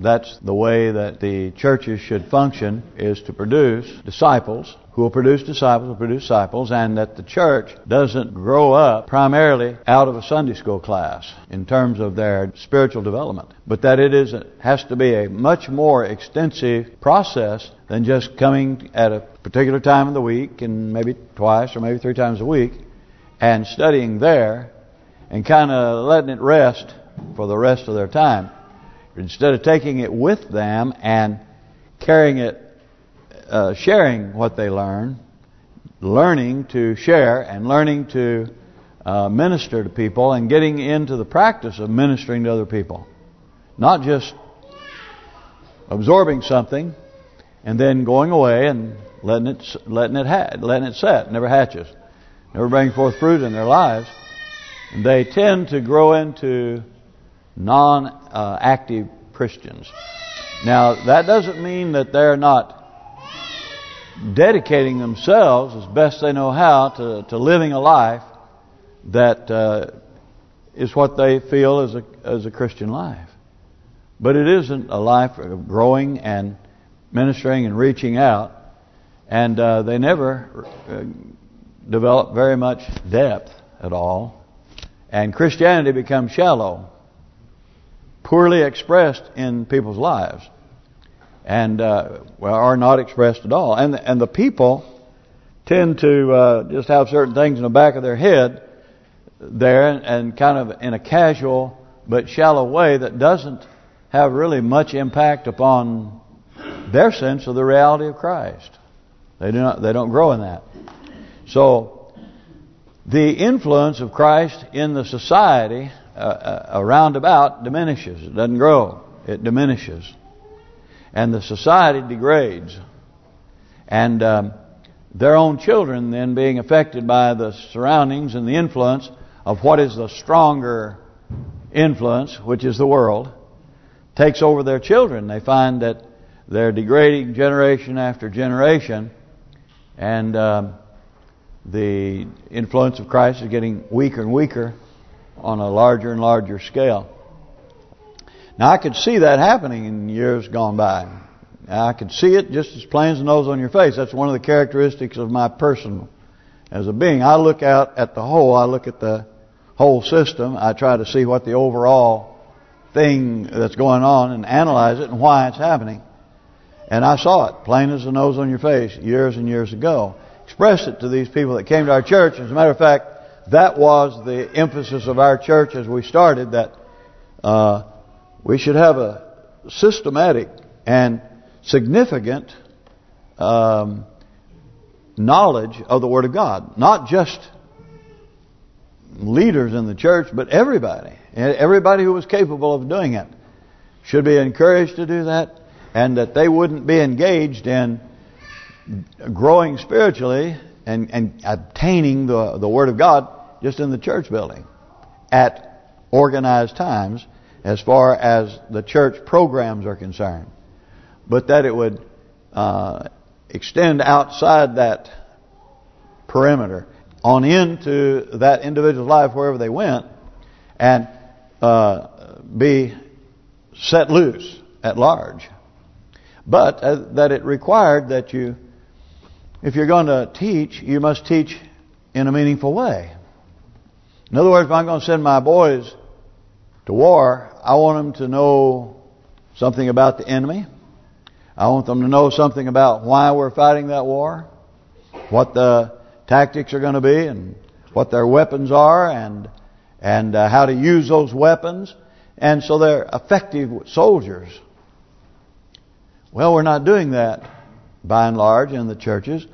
That's the way that the churches should function, is to produce disciples who will produce disciples, will produce disciples, and that the church doesn't grow up primarily out of a Sunday school class in terms of their spiritual development, but that it is has to be a much more extensive process than just coming at a particular time of the week and maybe twice or maybe three times a week and studying there and kind of letting it rest for the rest of their time. Instead of taking it with them and carrying it uh, sharing what they learn, learning to share and learning to uh, minister to people and getting into the practice of ministering to other people. Not just absorbing something and then going away and letting it letting it letting it set, never hatches, never bring forth fruit in their lives. And they tend to grow into non-active Christians. Now that doesn't mean that they're not dedicating themselves as best they know how to, to living a life that uh, is what they feel as a as a Christian life. But it isn't a life of growing and ministering and reaching out, and uh, they never uh, develop very much depth at all. And Christianity becomes shallow, poorly expressed in people's lives and uh, well, are not expressed at all. And and the people tend to uh, just have certain things in the back of their head there, and, and kind of in a casual but shallow way that doesn't have really much impact upon their sense of the reality of Christ. They do not. They don't grow in that. So the influence of Christ in the society uh, uh around about diminishes. It doesn't grow. It diminishes and the society degrades. And um, their own children then being affected by the surroundings and the influence of what is the stronger influence, which is the world, takes over their children. They find that they're degrading generation after generation, and um, the influence of Christ is getting weaker and weaker on a larger and larger scale. Now I could see that happening in years gone by. I could see it just as plain as the nose on your face. That's one of the characteristics of my person as a being. I look out at the whole. I look at the whole system. I try to see what the overall thing that's going on and analyze it and why it's happening. And I saw it, plain as the nose on your face, years and years ago. Expressed it to these people that came to our church. As a matter of fact, that was the emphasis of our church as we started, that uh, we should have a systematic and significant um, knowledge of the Word of God. Not just leaders in the church, but everybody. Everybody who was capable of doing it should be encouraged to do that and that they wouldn't be engaged in growing spiritually and, and obtaining the, the Word of God just in the church building at organized times as far as the church programs are concerned. But that it would uh, extend outside that perimeter on into that individual's life wherever they went and uh, be set loose at large. But uh, that it required that you, if you're going to teach, you must teach in a meaningful way. In other words, if I'm going to send my boys to war, I want them to know something about the enemy. I want them to know something about why we're fighting that war, what the tactics are going to be, and what their weapons are, and and uh, how to use those weapons, and so they're effective soldiers. Well, we're not doing that by and large in the churches.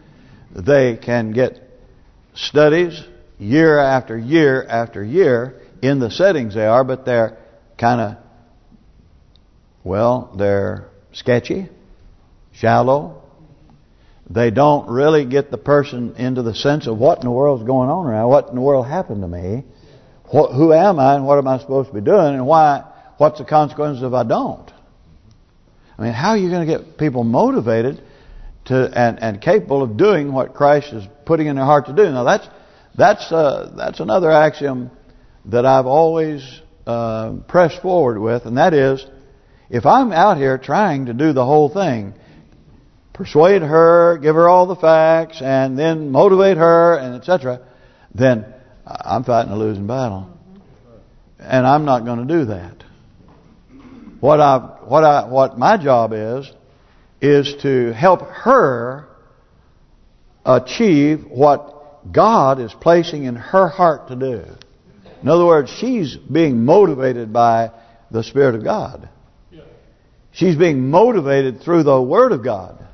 They can get studies year after year after year in the settings they are, but they're kind of, well, they're sketchy, shallow. They don't really get the person into the sense of what in the world is going on around, what in the world happened to me, what, who am I and what am I supposed to be doing and why? what's the consequences if I don't? I mean, how are you going to get people motivated to and and capable of doing what Christ is putting in their heart to do? Now that's that's uh, that's another axiom that I've always uh, press forward with, and that is, If I'm out here trying to do the whole thing, persuade her, give her all the facts, and then motivate her, and etc., then I'm fighting a losing battle. And I'm not going to do that. What I what I what my job is is to help her achieve what God is placing in her heart to do. In other words, she's being motivated by the Spirit of God. She's being motivated through the Word of God.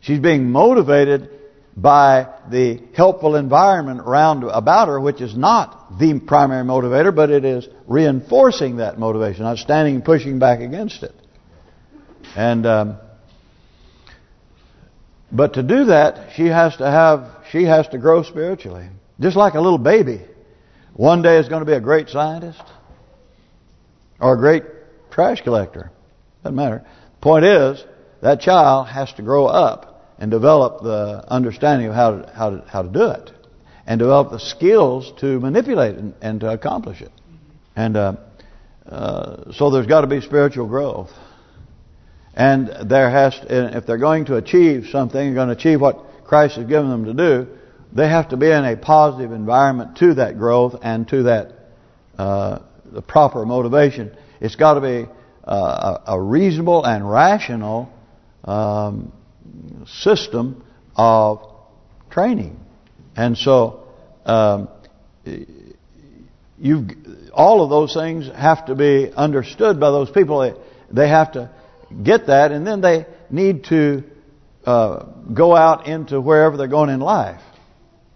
She's being motivated by the helpful environment around about her, which is not the primary motivator, but it is reinforcing that motivation, not standing and pushing back against it. And um, but to do that, she has to have she has to grow spiritually, just like a little baby. One day is going to be a great scientist or a great trash collector. Doesn't matter. Point is that child has to grow up and develop the understanding of how to how to how to do it, and develop the skills to manipulate and, and to accomplish it. And uh, uh, so there's got to be spiritual growth. And there has, if they're going to achieve something, they're going to achieve what Christ has given them to do, they have to be in a positive environment to that growth and to that uh, the proper motivation. It's got to be uh, a reasonable and rational um, system of training. And so, um, you all of those things have to be understood by those people. They, they have to get that, and then they need to uh, go out into wherever they're going in life.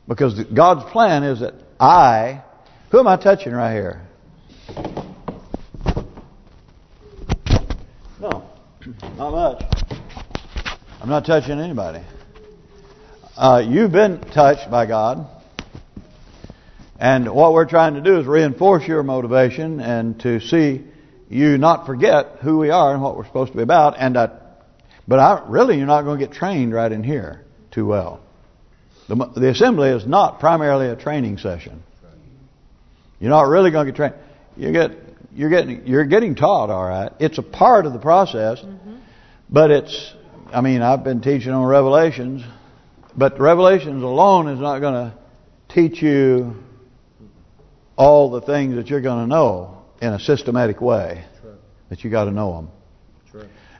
Because God's plan is that I, who am I touching right here? No, not much. I'm not touching anybody. Uh, you've been touched by God. And what we're trying to do is reinforce your motivation and to see you not forget who we are and what we're supposed to be about. And But I, really, you're not going to get trained right in here too well. The, the assembly is not primarily a training session. You're not really going to get trained. You get you're getting you're getting taught, all right. It's a part of the process, mm -hmm. but it's. I mean, I've been teaching on Revelations, but Revelations alone is not going to teach you all the things that you're going to know in a systematic way. That you got to know them.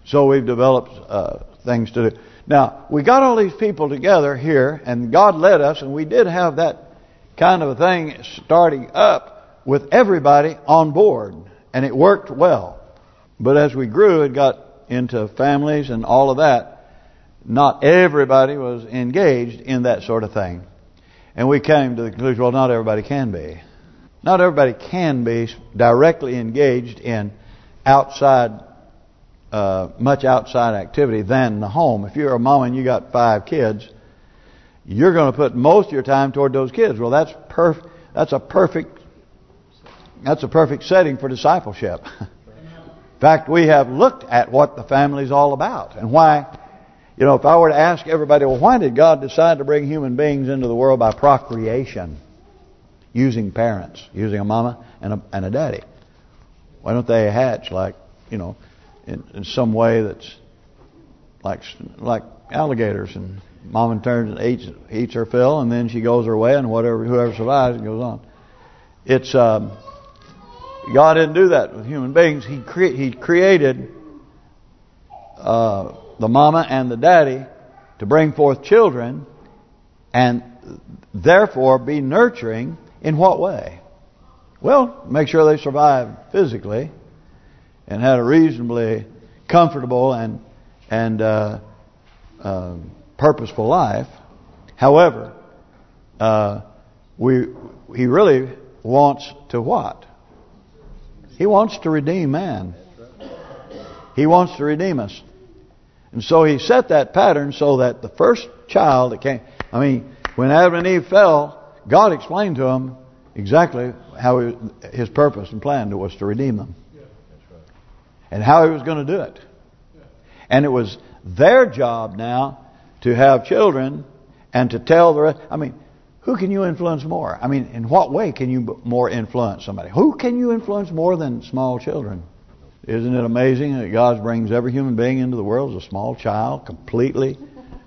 So we've developed uh, things to do. Now, we got all these people together here, and God led us, and we did have that kind of a thing starting up with everybody on board, and it worked well. But as we grew, it got into families and all of that. Not everybody was engaged in that sort of thing. And we came to the conclusion, well, not everybody can be. Not everybody can be directly engaged in outside, uh, much outside activity than the home. If you're a mom and you got five kids, you're going to put most of your time toward those kids. Well, that's perfect. That's a perfect. That's a perfect setting for discipleship. In fact, we have looked at what the family is all about and why. You know, if I were to ask everybody, well, why did God decide to bring human beings into the world by procreation? Using parents, using a mama and a, and a daddy. Why don't they hatch like, you know, in, in some way that's like like alligators and mama turns and eats eats her fill and then she goes her way and whatever whoever survives goes on. It's um, God didn't do that with human beings. He cre he created uh, the mama and the daddy to bring forth children and therefore be nurturing in what way? Well, make sure they survived physically and had a reasonably comfortable and and uh, uh, purposeful life. However, uh, we he really wants to what? He wants to redeem man. He wants to redeem us. And so he set that pattern so that the first child that came, I mean, when Adam and Eve fell, God explained to them exactly how he, his purpose and plan was to redeem them. And how he was going to do it. And it was their job now to have children and to tell the rest. I mean, who can you influence more? I mean, in what way can you more influence somebody? Who can you influence more than small children? Isn't it amazing that God brings every human being into the world as a small child, completely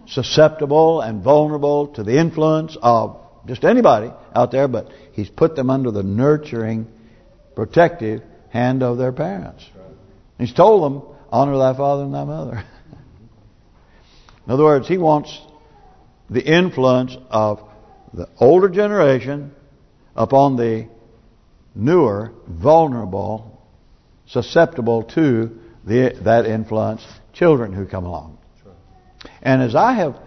susceptible and vulnerable to the influence of just anybody out there, but He's put them under the nurturing, protective hand of their parents. He's told them, honor thy father and thy mother. In other words, He wants the influence of the older generation upon the newer, vulnerable, susceptible to the that influence children who come along. And as I have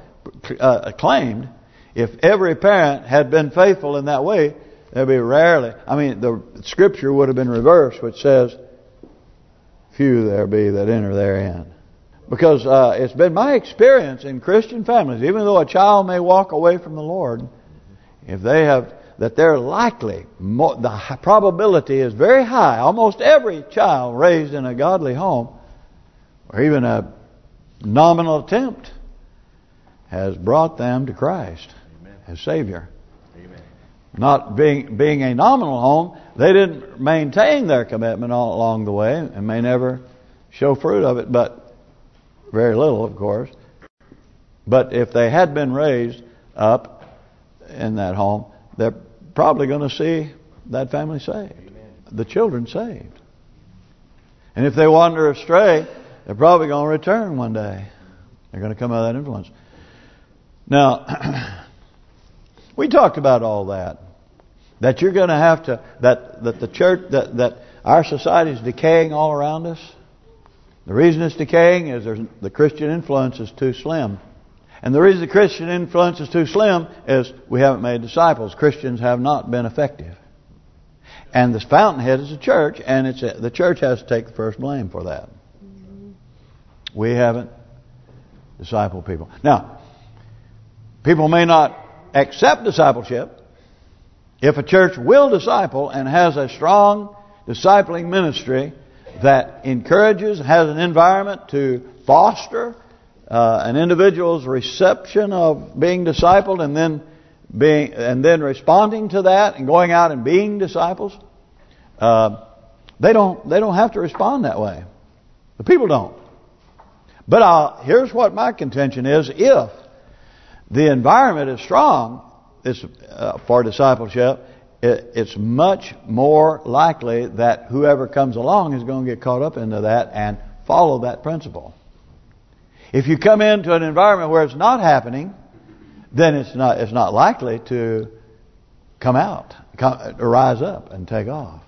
uh, claimed, if every parent had been faithful in that way, there'd be rarely. I mean, the scripture would have been reversed, which says, "Few there be that enter therein." Because uh, it's been my experience in Christian families, even though a child may walk away from the Lord, if they have that they're likely, the probability is very high. Almost every child raised in a godly home, or even a nominal attempt, has brought them to Christ. As Savior. Amen. Not being being a nominal home, they didn't maintain their commitment all along the way, and may never show fruit of it, but very little, of course. But if they had been raised up in that home, they're probably going to see that family saved. Amen. The children saved. And if they wander astray, they're probably going to return one day. They're going to come out of that influence. Now, we talked about all that. That you're going to have to, that that the church, that that our society is decaying all around us. The reason it's decaying is the Christian influence is too slim. And the reason the Christian influence is too slim is we haven't made disciples. Christians have not been effective. And the fountainhead is the church, and it's a, the church has to take the first blame for that. We haven't discipled people. Now, people may not accept discipleship. If a church will disciple and has a strong discipling ministry that encourages, has an environment to foster uh, an individual's reception of being discipled and then being and then responding to that and going out and being disciples, uh, they don't they don't have to respond that way. The people don't. But uh, here's what my contention is: if the environment is strong, it's uh, for discipleship. It, it's much more likely that whoever comes along is going to get caught up into that and follow that principle. If you come into an environment where it's not happening, then it's not it's not likely to come out, come, rise up and take off.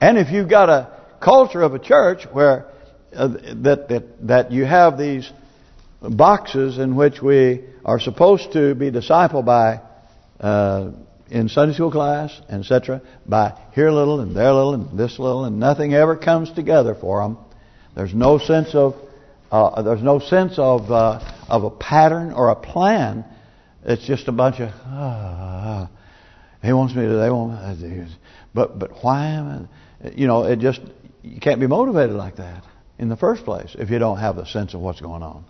And if you've got a culture of a church where uh, that that that you have these boxes in which we are supposed to be discipled by uh, in Sunday school class, etc., by here a little and there a little and this little, and nothing ever comes together for them. There's no sense of uh, there's no sense of uh, of a pattern or a plan. It's just a bunch of uh, he wants me to. They want. But but why am I? You know, it just you can't be motivated like that in the first place if you don't have a sense of what's going on.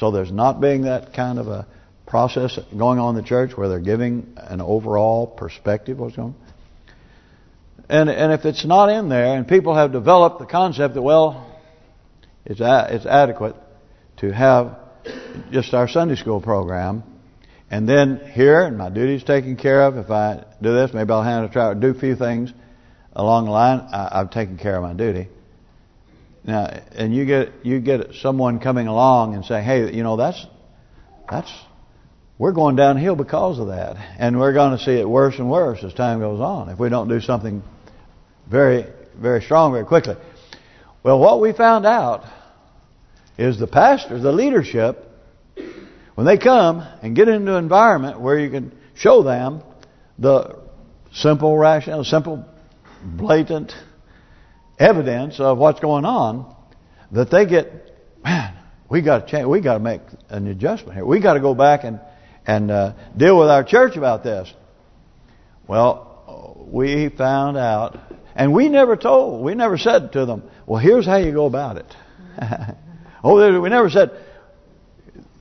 So there's not being that kind of a process going on in the church where they're giving an overall perspective what's going on. And and if it's not in there, and people have developed the concept that well, it's a, it's adequate to have just our Sunday school program, and then here, and my duty's taken care of. If I do this, maybe I'll hand a try do a few things along the line. I, I've taken care of my duty. Now, and you get you get someone coming along and saying, "Hey, you know that's that's we're going downhill because of that, and we're going to see it worse and worse as time goes on if we don't do something very very strong very quickly." Well, what we found out is the pastors, the leadership, when they come and get into an environment where you can show them the simple, rational, simple, blatant evidence of what's going on, that they get, man, we got to change, we got to make an adjustment here. We got to go back and and uh, deal with our church about this. Well, we found out and we never told, we never said to them, well, here's how you go about it. oh, we never said,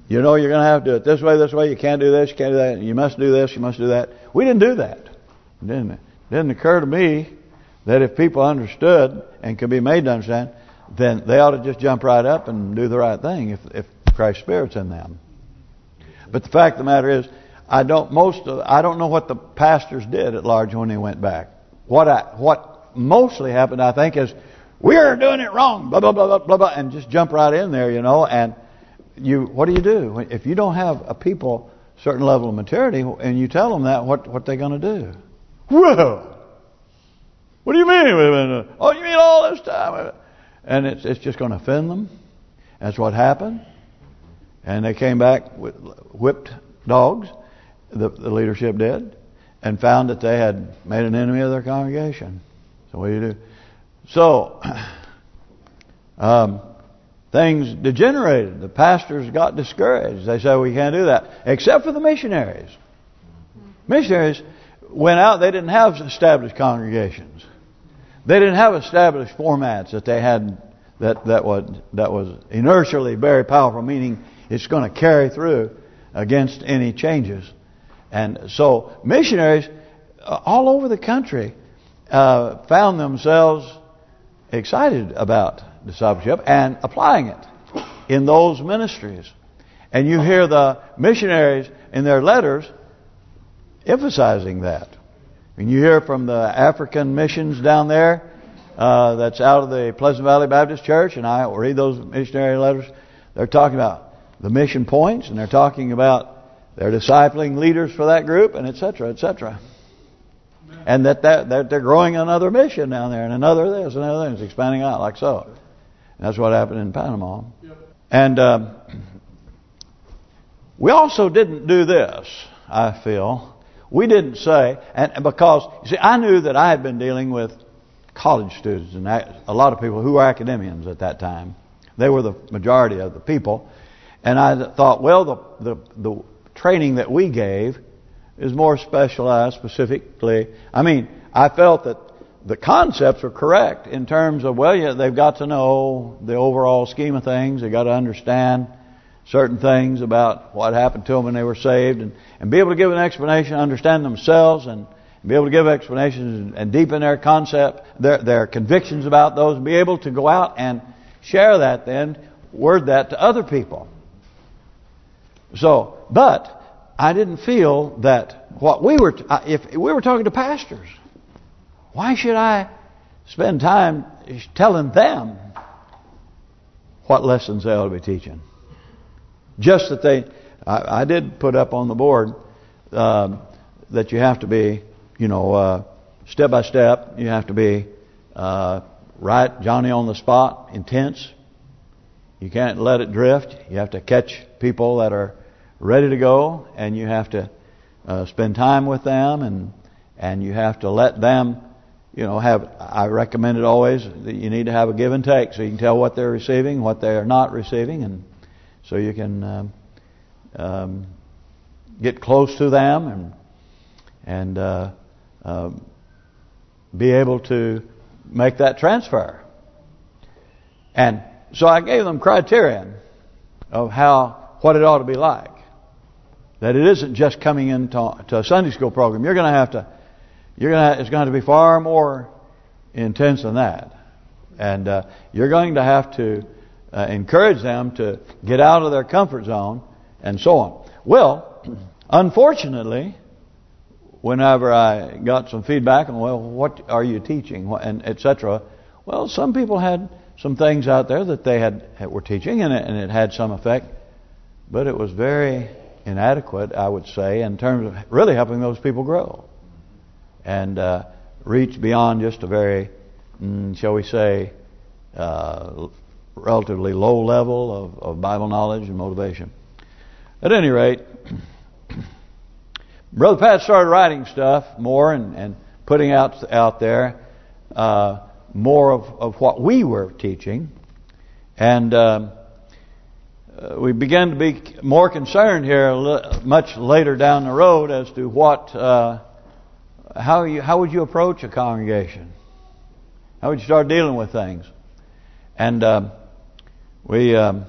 you know, you're going to have to do it this way, this way. You can't do this, you can't do that. You must do this, you must do that. We didn't do that. It didn't, it didn't occur to me that if people understood and could be made to understand then they ought to just jump right up and do the right thing if if Christ's Spirit's in them. But the fact of the matter is, I don't most of, I don't know what the pastors did at large when they went back. What I what mostly happened, I think, is we're doing it wrong, blah blah blah blah blah, blah and just jump right in there, you know. And you, what do you do if you don't have a people certain level of maturity, and you tell them that? What what they going to do? Well, what do you mean? Oh, you mean all this time? And it's it's just going to offend them. That's what happened. And they came back with whipped dogs, the, the leadership did, and found that they had made an enemy of their congregation. So what do you do? So, um, things degenerated. The pastors got discouraged. They said, we can't do that. Except for the missionaries. Missionaries went out, they didn't have established congregations. They didn't have established formats that they had that that was that was inertially very powerful, meaning it's going to carry through against any changes. And so missionaries uh, all over the country uh, found themselves excited about discipleship and applying it in those ministries. And you hear the missionaries in their letters emphasizing that. And you hear from the African missions down there uh, that's out of the Pleasant Valley Baptist Church, and I read those missionary letters. They're talking about the mission points, and they're talking about their discipling leaders for that group, and etc., etc. And that, that that they're growing another mission down there, and another this, and another things, expanding out like so. And that's what happened in Panama. And um, we also didn't do this, I feel. We didn't say, and because, you see, I knew that I had been dealing with college students and a lot of people who were academians at that time. They were the majority of the people. And I thought, well, the, the, the training that we gave is more specialized specifically. I mean, I felt that the concepts were correct in terms of, well, yeah, they've got to know the overall scheme of things. They've got to understand certain things about what happened to them when they were saved and, and be able to give an explanation, understand themselves and be able to give explanations and, and deepen their concept, their, their convictions about those and be able to go out and share that then, word that to other people. So, but I didn't feel that what we were, if we were talking to pastors, why should I spend time telling them what lessons they ought to be teaching? Just that they, I, I did put up on the board uh, that you have to be, you know, uh, step by step. You have to be uh, right, Johnny on the spot, intense. You can't let it drift. You have to catch people that are ready to go, and you have to uh, spend time with them, and and you have to let them, you know, have. I recommend it always that you need to have a give and take, so you can tell what they're receiving, what they are not receiving, and so you can um, um, get close to them and and uh, uh, be able to make that transfer. And so I gave them criterion of how what it ought to be like. That it isn't just coming into to a Sunday school program. You're going to have to, you're going to, it's going to be far more intense than that. And uh, you're going to have to uh, encourage them to get out of their comfort zone and so on. Well, unfortunately, whenever I got some feedback on, well, what are you teaching, and etc. Well, some people had some things out there that they had were teaching, and it, and it had some effect, but it was very inadequate, I would say, in terms of really helping those people grow and uh, reach beyond just a very, mm, shall we say, uh, relatively low level of, of Bible knowledge and motivation. At any rate, Brother Pat started writing stuff more and, and putting out out there uh, more of, of what we were teaching. And um, uh, we began to be more concerned here much later down the road as to what, uh, how you, how would you approach a congregation? How would you start dealing with things? And um, we, um,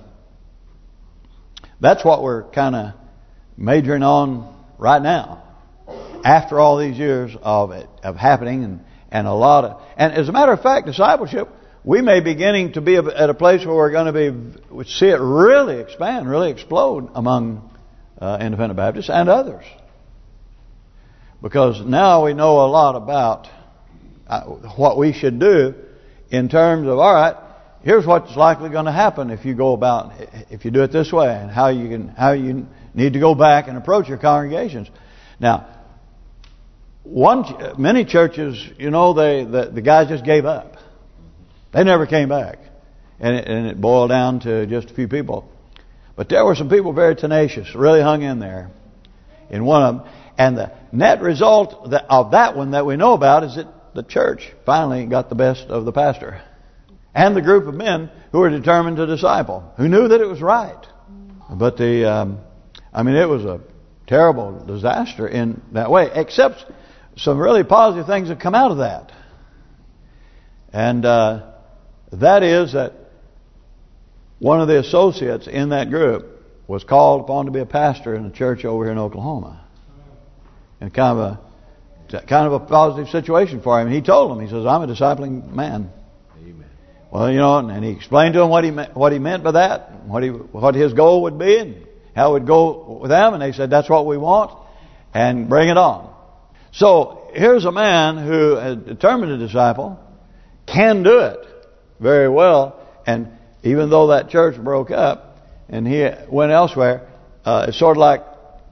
that's what we're kind of majoring on right now. After all these years of it, of happening and and a lot of, and as a matter of fact, discipleship we may be beginning to be at a place where we're going to be see it really expand, really explode among uh, independent Baptists and others. Because now we know a lot about uh, what we should do in terms of, all right, here's what's likely going to happen if you go about, if you do it this way, and how you can, how you need to go back and approach your congregations. Now, one, many churches, you know, they the, the guys just gave up. They never came back, and it, and it boiled down to just a few people. But there were some people very tenacious, really hung in there in one of them. And the net result of that one that we know about is that the church finally got the best of the pastor. And the group of men who were determined to disciple, who knew that it was right. But the, um, I mean, it was a terrible disaster in that way, except some really positive things have come out of that. And uh, that is that one of the associates in that group was called upon to be a pastor in a church over here in Oklahoma. And kind of a kind of a positive situation for him. He told him, he says, "I'm a discipling man." Well, you know, and he explained to him what he meant, what he meant by that, what he what his goal would be, and how it would go with them. And they said, "That's what we want," and bring it on. So here's a man who is determined a disciple, can do it very well, and even though that church broke up and he went elsewhere, uh, it's sort of like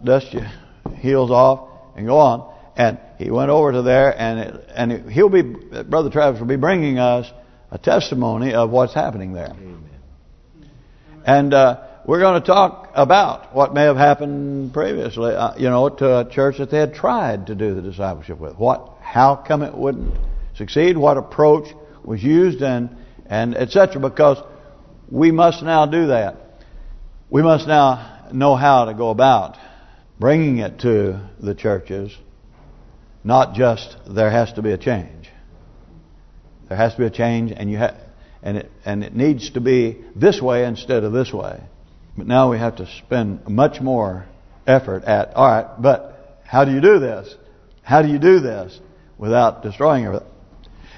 dust your heels off and go on. And he went over to there, and it, and he'll be Brother Travis will be bringing us a testimony of what's happening there. Amen. And uh, we're going to talk about what may have happened previously, uh, you know, to a church that they had tried to do the discipleship with. What, how come it wouldn't succeed? What approach was used, and and etc. Because we must now do that. We must now know how to go about bringing it to the churches, not just there has to be a change. There has to be a change, and you have, and it and it needs to be this way instead of this way. But now we have to spend much more effort at all right. But how do you do this? How do you do this without destroying everything?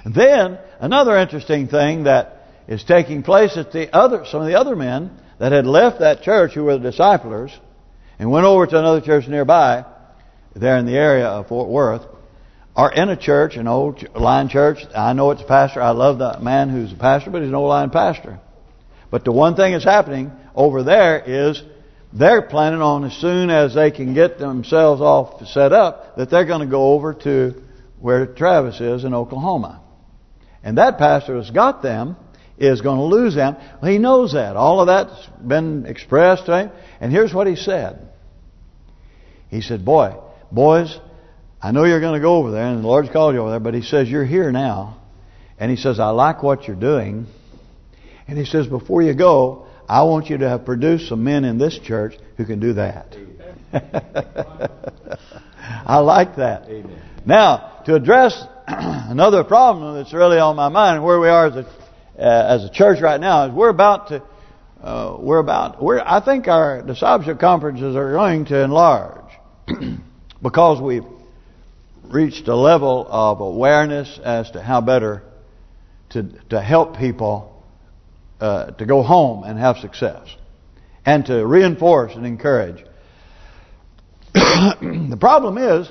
And then another interesting thing that is taking place at the other some of the other men that had left that church who were the disciplers and went over to another church nearby there in the area of Fort Worth are in a church, an old line church. I know it's a pastor. I love the man who's a pastor, but he's an old line pastor. But the one thing that's happening over there is they're planning on as soon as they can get themselves all set up that they're going to go over to where Travis is in Oklahoma. And that pastor has got them is going to lose them. Well, he knows that. All of that's been expressed to him. And here's what he said. He said, boy, boys, I know you're going to go over there, and the Lord's called you over there, but he says, you're here now. And he says, I like what you're doing. And he says, before you go, I want you to have produced some men in this church who can do that. I like that. Amen. Now, to address another problem that's really on my mind, where we are as a uh, as a church right now is we're about to uh, we're about we're I think our discipleship conferences are going to enlarge because we've reached a level of awareness as to how better to to help people uh, to go home and have success and to reinforce and encourage. the problem is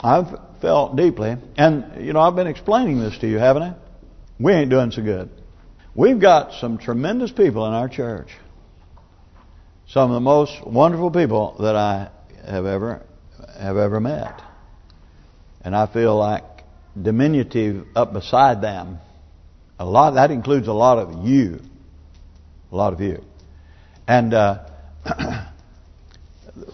I've felt deeply and you know I've been explaining this to you haven't I we ain't doing so good. We've got some tremendous people in our church. Some of the most wonderful people that I have ever have ever met. And I feel like diminutive up beside them. A lot that includes a lot of you. A lot of you. And uh,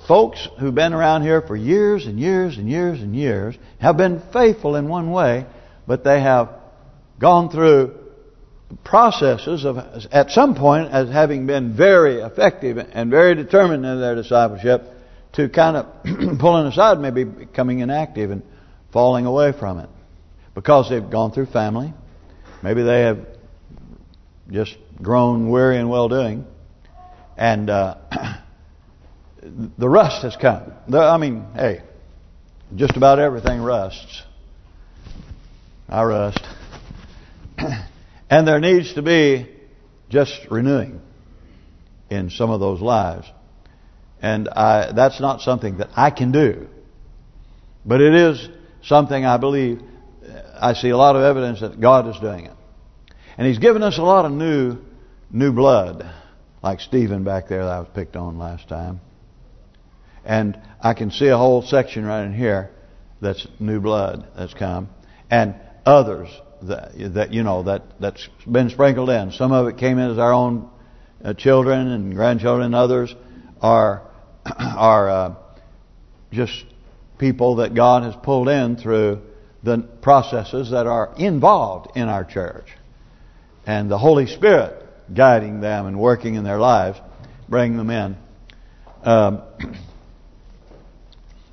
folks who've been around here for years and years and years and years have been faithful in one way, but they have gone through processes of at some point as having been very effective and very determined in their discipleship to kind of pulling aside maybe becoming inactive and falling away from it. Because they've gone through family. Maybe they have just grown weary and well doing and uh, the rust has come. The, I mean hey just about everything rusts. I rust. And there needs to be just renewing in some of those lives. And I, that's not something that I can do. But it is something I believe, I see a lot of evidence that God is doing it. And He's given us a lot of new new blood, like Stephen back there that I was picked on last time. And I can see a whole section right in here that's new blood that's come. And others that, that you know, that, that's been sprinkled in. Some of it came in as our own uh, children and grandchildren. And others are are uh, just people that God has pulled in through the processes that are involved in our church. And the Holy Spirit guiding them and working in their lives, bring them in. Um,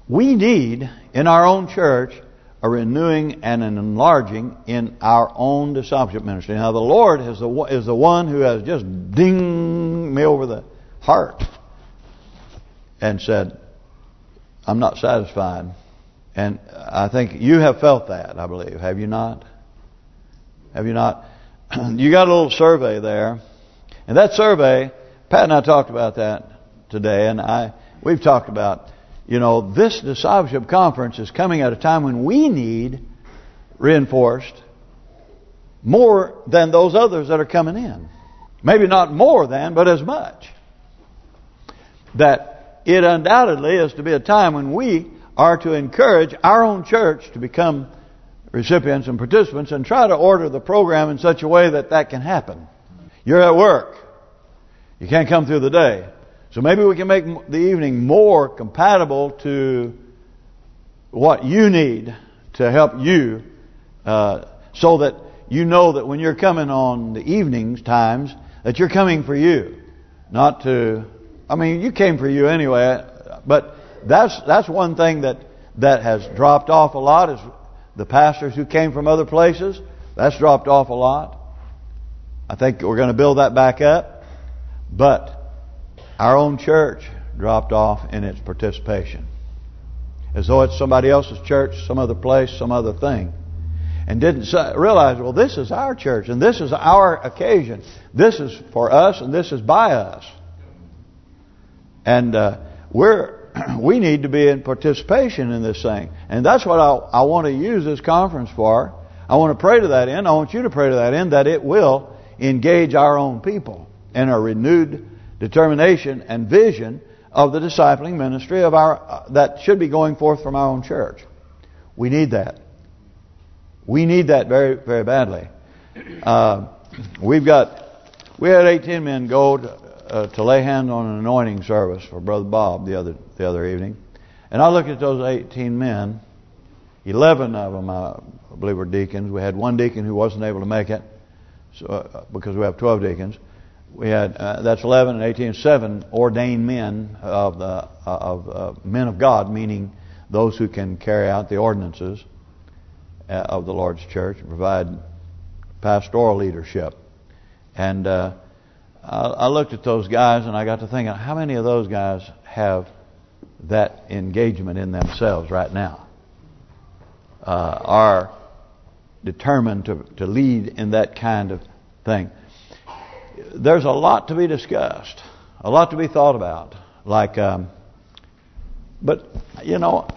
we need, in our own church, a renewing and an enlarging in our own discipleship ministry. Now, the Lord is the is the one who has just dinged me over the heart and said, I'm not satisfied. And I think you have felt that, I believe. Have you not? Have you not? you got a little survey there. And that survey, Pat and I talked about that today. And I we've talked about, you know, this discipleship conference is coming at a time when we need reinforced more than those others that are coming in. Maybe not more than, but as much. That it undoubtedly is to be a time when we are to encourage our own church to become recipients and participants and try to order the program in such a way that that can happen. You're at work. You can't come through the day. So maybe we can make the evening more compatible to what you need to help you uh, so that you know that when you're coming on the evenings times that you're coming for you not to I mean you came for you anyway but that's that's one thing that that has dropped off a lot is the pastors who came from other places. That's dropped off a lot. I think we're going to build that back up. But our own church dropped off in its participation. As though it's somebody else's church, some other place, some other thing. And didn't realize, well, this is our church, and this is our occasion. This is for us, and this is by us. And uh, we're we need to be in participation in this thing. And that's what I, I want to use this conference for. I want to pray to that end. I want you to pray to that end that it will engage our own people in a renewed determination and vision of the discipling ministry of our uh, that should be going forth from our own church. We need that. We need that very, very badly. Uh, we've got, we had 18 men go to, uh, to lay hands on an anointing service for Brother Bob the other the other evening, and I looked at those 18 men. 11 of them, I believe, were deacons. We had one deacon who wasn't able to make it, so uh, because we have 12 deacons. We had uh, that's 11 and 18, seven ordained men of the uh, of uh, men of God, meaning those who can carry out the ordinances uh, of the Lord's church and provide pastoral leadership. And uh, I looked at those guys and I got to thinking, how many of those guys have that engagement in themselves right now? Uh, are determined to to lead in that kind of thing. There's a lot to be discussed, a lot to be thought about. Like, um, but you know,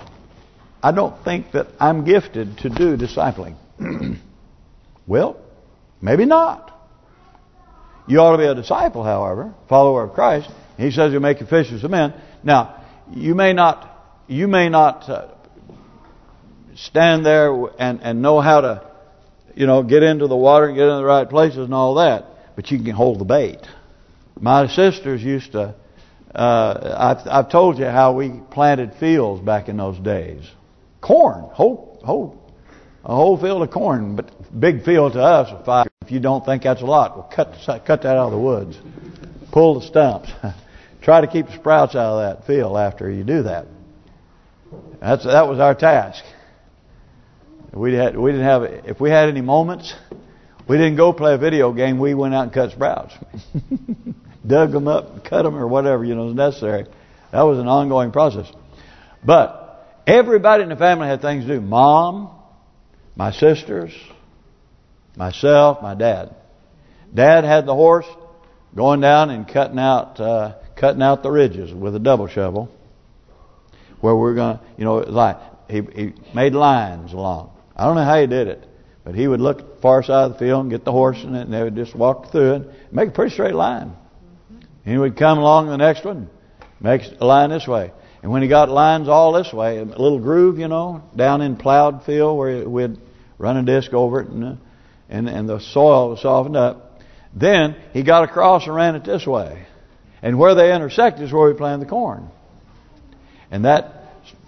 I don't think that I'm gifted to do discipling. well, maybe not. You ought to be a disciple, however, follower of Christ. He says he'll make you fishers of men. Now, you may not you may not uh, stand there and and know how to, you know, get into the water and get in the right places and all that, but you can hold the bait. My sisters used to. Uh, I've I've told you how we planted fields back in those days. Corn, whole whole a whole field of corn, but big field to us. Five. If you don't think that's a lot, well, cut cut that out of the woods. Pull the stumps. Try to keep the sprouts out of that field after you do that. That's that was our task. We had we didn't have if we had any moments, we didn't go play a video game. We went out and cut sprouts, dug them up, cut them, or whatever you know was necessary. That was an ongoing process. But everybody in the family had things to do. Mom, my sisters, myself, my dad. Dad had the horse going down and cutting out uh, cutting out the ridges with a double shovel. Where we're gonna, you know, like he he made lines along. I don't know how he did it, but he would look at the far side of the field and get the horse in it, and they would just walk through it, make a pretty straight line. And he would come along the next one, make a line this way. And when he got lines all this way, a little groove, you know, down in plowed field where we'd run a disc over it and uh, and and the soil was softened up. Then he got across and ran it this way. And where they intersect is where we plant the corn. And that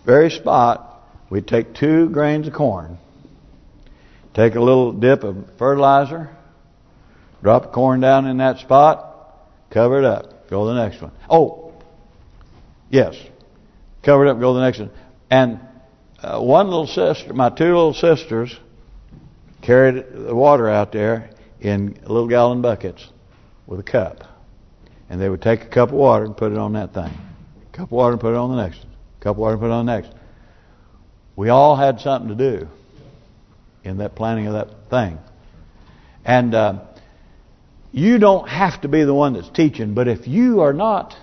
very spot, we take two grains of corn, take a little dip of fertilizer, drop the corn down in that spot, cover it up, go to the next one. Oh, yes, cover it up, go to the next one. And uh, one little sister, my two little sisters, carried the water out there in little gallon buckets with a cup. And they would take a cup of water and put it on that thing. A cup of water and put it on the next. A cup of water and put it on the next. We all had something to do in that planning of that thing. And uh, you don't have to be the one that's teaching, but if you are not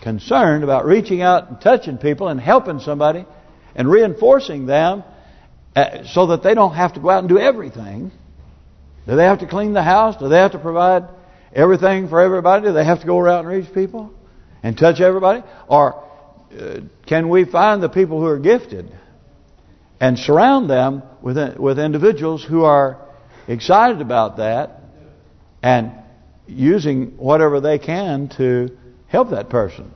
concerned about reaching out and touching people and helping somebody and reinforcing them so that they don't have to go out and do everything. Do they have to clean the house? Do they have to provide everything for everybody? Do they have to go around and reach people and touch everybody? Or uh, can we find the people who are gifted and surround them with with individuals who are excited about that and using whatever they can to help that person?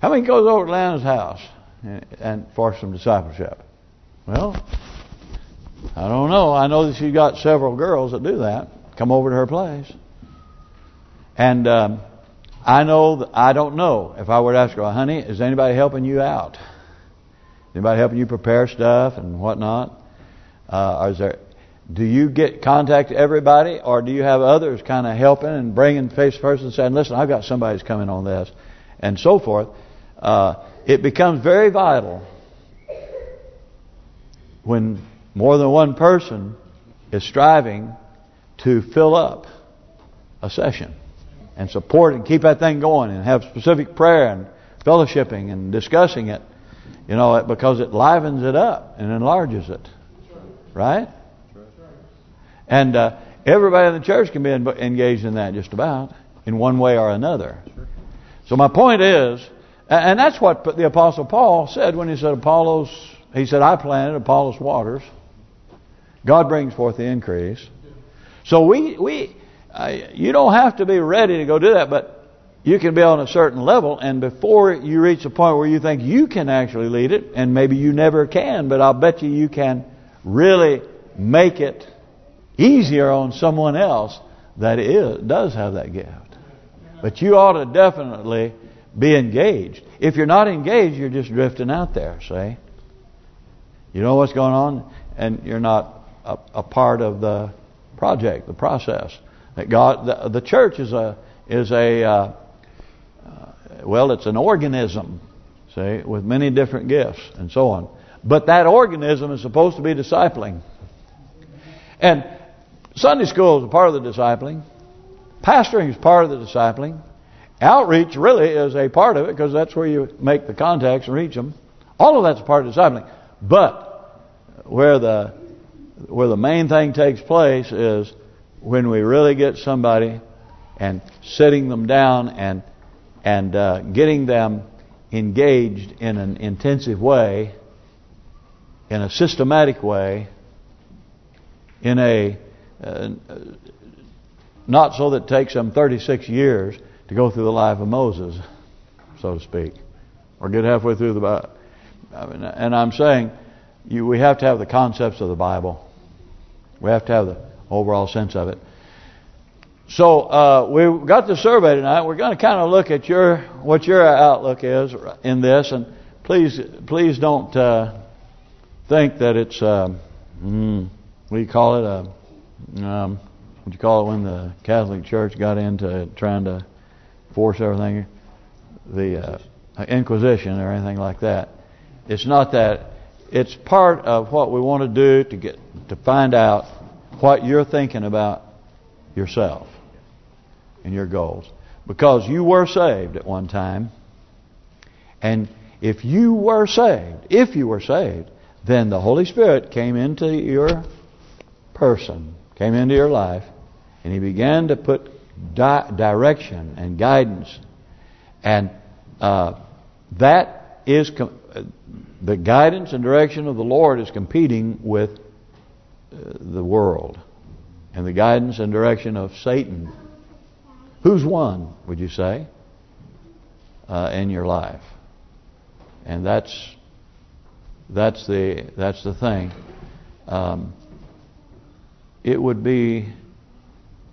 How many goes over to Lana's house and, and for some discipleship? Well, I don't know. I know that she's got several girls that do that. Come over to her place. And um, I know that I don't know if I were to ask her, honey, is anybody helping you out? Anybody helping you prepare stuff and whatnot? Uh, is there? Do you get contact everybody, or do you have others kind of helping and bringing face to face and saying, "Listen, I've got somebody's coming on this," and so forth? Uh, it becomes very vital when more than one person is striving to fill up a session and support and keep that thing going and have specific prayer and fellowshipping and discussing it, you know, because it livens it up and enlarges it, right? And uh, everybody in the church can be engaged in that just about in one way or another. So my point is, and that's what the Apostle Paul said when he said Apollos, he said, I planted, Apollos waters, God brings forth the increase. So we we uh, you don't have to be ready to go do that, but you can be on a certain level, and before you reach the point where you think you can actually lead it, and maybe you never can, but I'll bet you you can really make it easier on someone else that is does have that gift. But you ought to definitely be engaged. If you're not engaged, you're just drifting out there, see? You know what's going on, and you're not a, a part of the project, the process. That God, the, the church is a is a uh, uh, well, it's an organism, say, with many different gifts and so on. But that organism is supposed to be discipling. And Sunday school is a part of the discipling. Pastoring is part of the discipling. Outreach really is a part of it because that's where you make the contacts and reach them. All of that's a part of discipling. But where the where the main thing takes place is when we really get somebody and sitting them down and and uh, getting them engaged in an intensive way, in a systematic way, in a uh, not so that it takes them 36 years to go through the life of Moses, so to speak, or get halfway through the Bible. I mean, and I'm saying you we have to have the concepts of the Bible we have to have the overall sense of it. So uh, we got the survey tonight. We're going to kind of look at your what your outlook is in this, and please please don't uh, think that it's uh, mm, what do you call it? Uh, um, what do you call it when the Catholic Church got into trying to force everything, the uh, Inquisition or anything like that. It's not that it's part of what we want to do to get to find out what you're thinking about yourself. and your goals. Because you were saved at one time. And if you were saved, if you were saved, then the Holy Spirit came into your person, came into your life, and He began to put di direction and guidance. And uh, that is the guidance and direction of the Lord is competing with uh, the world and the guidance and direction of Satan. Who's won, would you say, uh, in your life? And that's that's the that's the thing. Um, it would be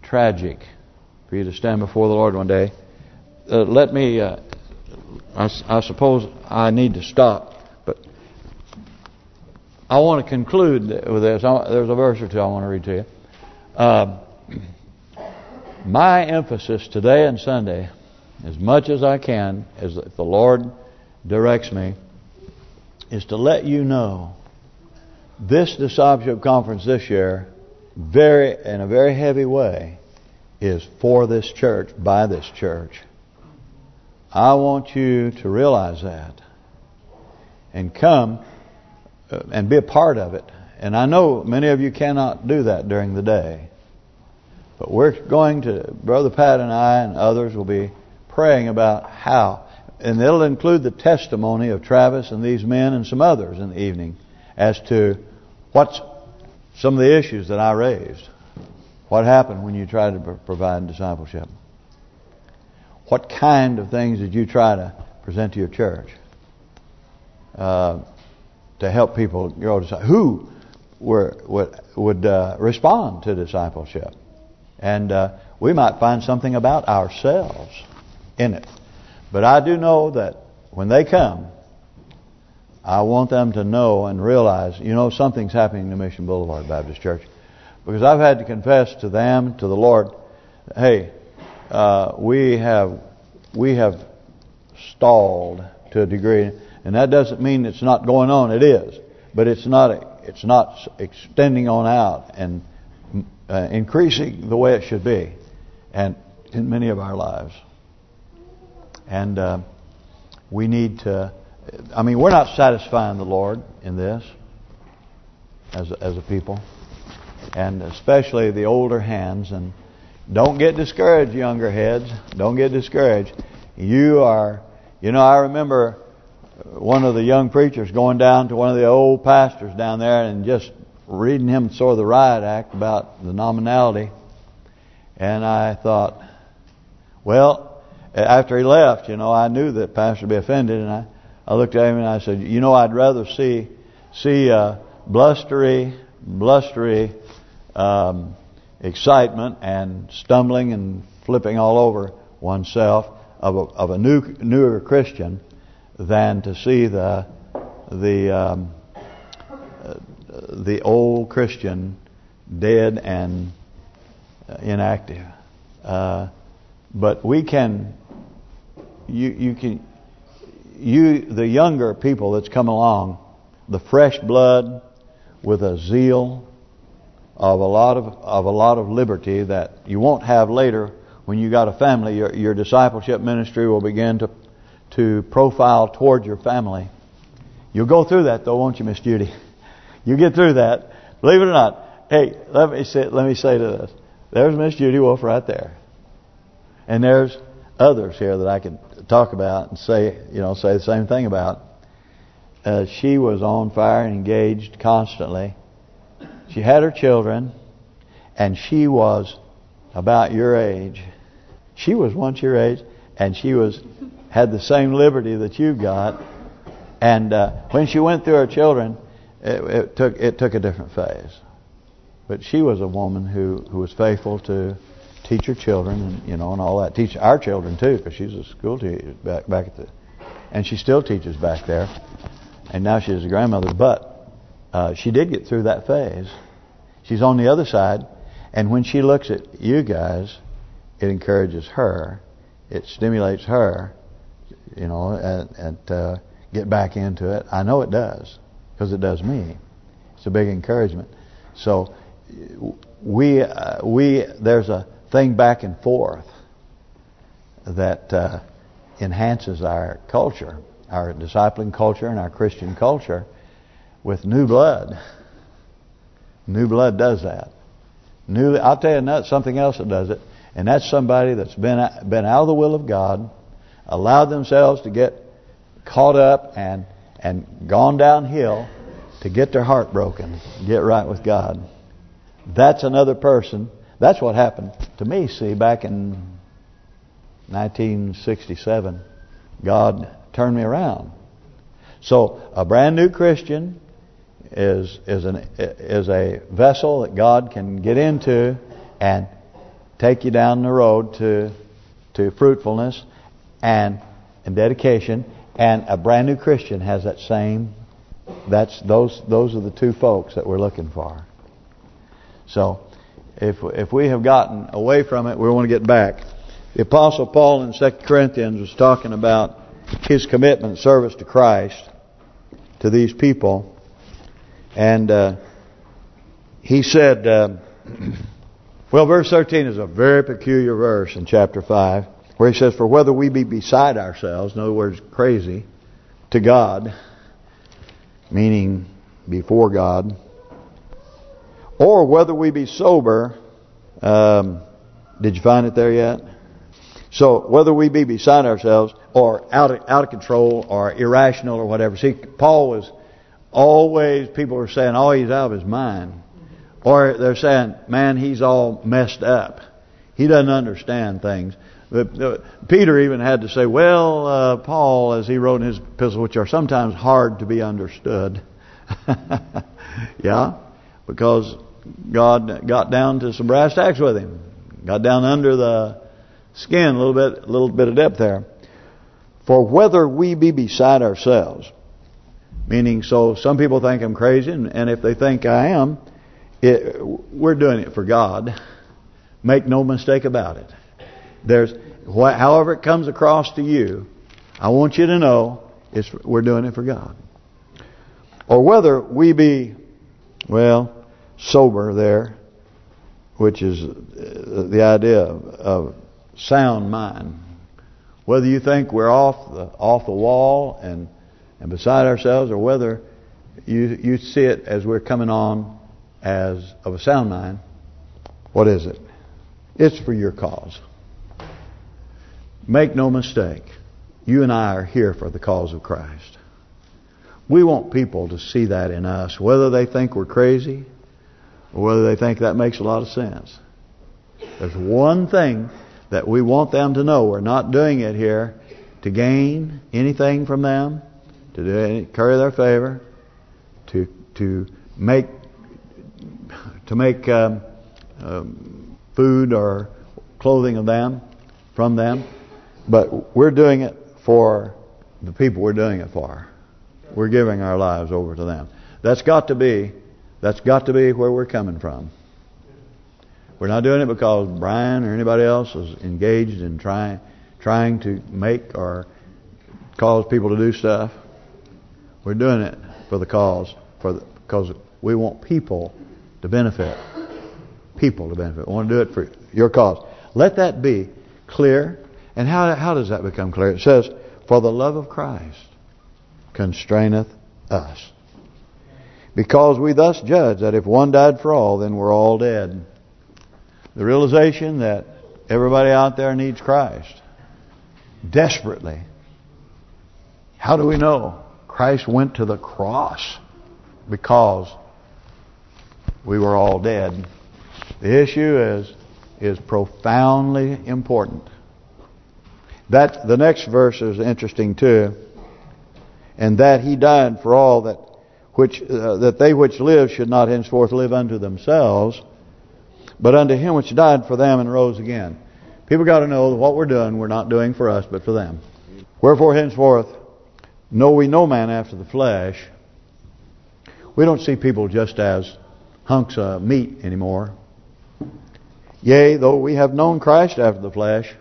tragic for you to stand before the Lord one day. Uh, let me. Uh, I, I suppose I need to stop, I want to conclude with this. There's a verse or two I want to read to you. Uh, my emphasis today and Sunday, as much as I can, as the Lord directs me, is to let you know this discipleship conference this year, very in a very heavy way, is for this church, by this church. I want you to realize that and come and be a part of it. And I know many of you cannot do that during the day. But we're going to, Brother Pat and I and others will be praying about how. And it'll include the testimony of Travis and these men and some others in the evening as to what's some of the issues that I raised. What happened when you tried to provide discipleship? What kind of things did you try to present to your church uh, to help people grow? Who were would would uh, respond to discipleship? And uh, we might find something about ourselves in it. But I do know that when they come, I want them to know and realize, you know, something's happening to Mission Boulevard Baptist Church. Because I've had to confess to them, to the Lord, hey, uh, we have we have stalled to a degree, and that doesn't mean it's not going on. It is, but it's not it's not extending on out and uh, increasing the way it should be, and in many of our lives. And uh, we need to. I mean, we're not satisfying the Lord in this as as a people, and especially the older hands. And don't get discouraged, younger heads. Don't get discouraged. You are. You know, I remember one of the young preachers going down to one of the old pastors down there and just reading him sort of the riot act about the nominality. And I thought, well, after he left, you know, I knew that pastor would be offended. And I, I looked at him and I said, you know, I'd rather see see uh, blustery, blustery um, excitement and stumbling and flipping all over oneself of a, of a new newer Christian than to see the the um, the old Christian dead and inactive. Uh, but we can, you you can, you the younger people that's come along, the fresh blood with a zeal of a lot of of a lot of liberty that you won't have later when you got a family. Your your discipleship ministry will begin to to profile toward your family. You'll go through that though, won't you, Miss Judy? You get through that. Believe it or not. Hey, let me say let me say to this. There's Miss Judy Wolf right there. And there's others here that I can talk about and say, you know, say the same thing about. Uh, she was on fire and engaged constantly. She had her children, and she was about your age. She was once your age, and she was had the same liberty that you've got. And uh, when she went through her children, it, it took it took a different phase. But she was a woman who who was faithful to teach her children and you know and all that. Teach our children too, because she's a school teacher back back at the, and she still teaches back there. And now she's a grandmother, but uh, she did get through that phase. She's on the other side, and when she looks at you guys, it encourages her, it stimulates her, you know, and, and uh, get back into it. I know it does because it does me. It's a big encouragement. So we uh, we there's a thing back and forth that uh, enhances our culture, our discipling culture and our Christian culture with new blood. New blood does that. New, I'll tell you something else that does it, and that's somebody that's been been out of the will of God, allowed themselves to get caught up and and gone downhill to get their heart broken, get right with God. That's another person. That's what happened to me, see, back in 1967. God turned me around. So a brand new Christian is is an is a vessel that God can get into and take you down the road to to fruitfulness and and dedication. And a brand new Christian has that same. That's those those are the two folks that we're looking for. So, if if we have gotten away from it, we want to get back. The Apostle Paul in 2 Corinthians was talking about his commitment service to Christ to these people. And uh, he said, uh, well, verse 13 is a very peculiar verse in chapter 5, where he says, For whether we be beside ourselves, in other words, crazy, to God, meaning before God, or whether we be sober, um, did you find it there yet? So whether we be beside ourselves or out of, out of control or irrational or whatever. See, Paul was always, people are saying, oh, he's out of his mind. Or they're saying, man, he's all messed up. He doesn't understand things. Peter even had to say, well, uh, Paul, as he wrote in his epistles, which are sometimes hard to be understood. yeah, because God got down to some brass tacks with him. Got down under the skin a little bit, a little bit of depth there. For whether we be beside ourselves, Meaning, so some people think I'm crazy, and, and if they think I am, it, we're doing it for God. Make no mistake about it. There's, wh however it comes across to you, I want you to know it's we're doing it for God. Or whether we be, well, sober there, which is uh, the idea of, of sound mind. Whether you think we're off the off the wall and and beside ourselves, or whether you you see it as we're coming on as of a sound mind, what is it? It's for your cause. Make no mistake, you and I are here for the cause of Christ. We want people to see that in us, whether they think we're crazy or whether they think that makes a lot of sense. There's one thing that we want them to know. We're not doing it here to gain anything from them to do any, curry their favor, to to make to make um, um, food or clothing of them from them, but we're doing it for the people we're doing it for. We're giving our lives over to them. That's got to be that's got to be where we're coming from. We're not doing it because Brian or anybody else is engaged in trying trying to make or cause people to do stuff. We're doing it for the cause, for the, because we want people to benefit. People to benefit. We want to do it for your cause. Let that be clear. And how how does that become clear? It says, For the love of Christ constraineth us. Because we thus judge that if one died for all, then we're all dead. The realization that everybody out there needs Christ. Desperately. How do we know? Christ went to the cross because we were all dead. The issue is is profoundly important. That the next verse is interesting too. And that he died for all that which uh, that they which live should not henceforth live unto themselves, but unto him which died for them and rose again. People got to know that what we're doing, we're not doing for us, but for them. Wherefore henceforth Know we no man after the flesh. We don't see people just as hunks of meat anymore. Yea, though we have known Christ after the flesh,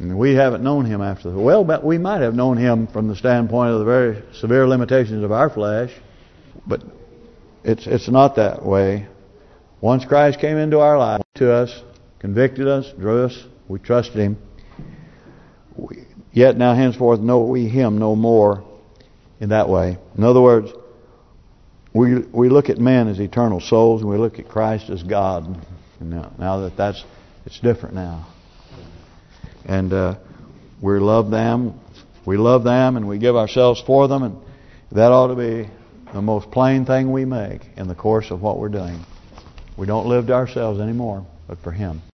we haven't known Him after the well, but we might have known Him from the standpoint of the very severe limitations of our flesh, but it's it's not that way. Once Christ came into our life, to us, convicted us, drew us, we trusted Him. we, yet now henceforth know we Him no more in that way. In other words, we we look at men as eternal souls, and we look at Christ as God. And now, now that that's it's different now, and uh, we love them, we love them, and we give ourselves for them, and that ought to be the most plain thing we make in the course of what we're doing. We don't live to ourselves anymore, but for Him.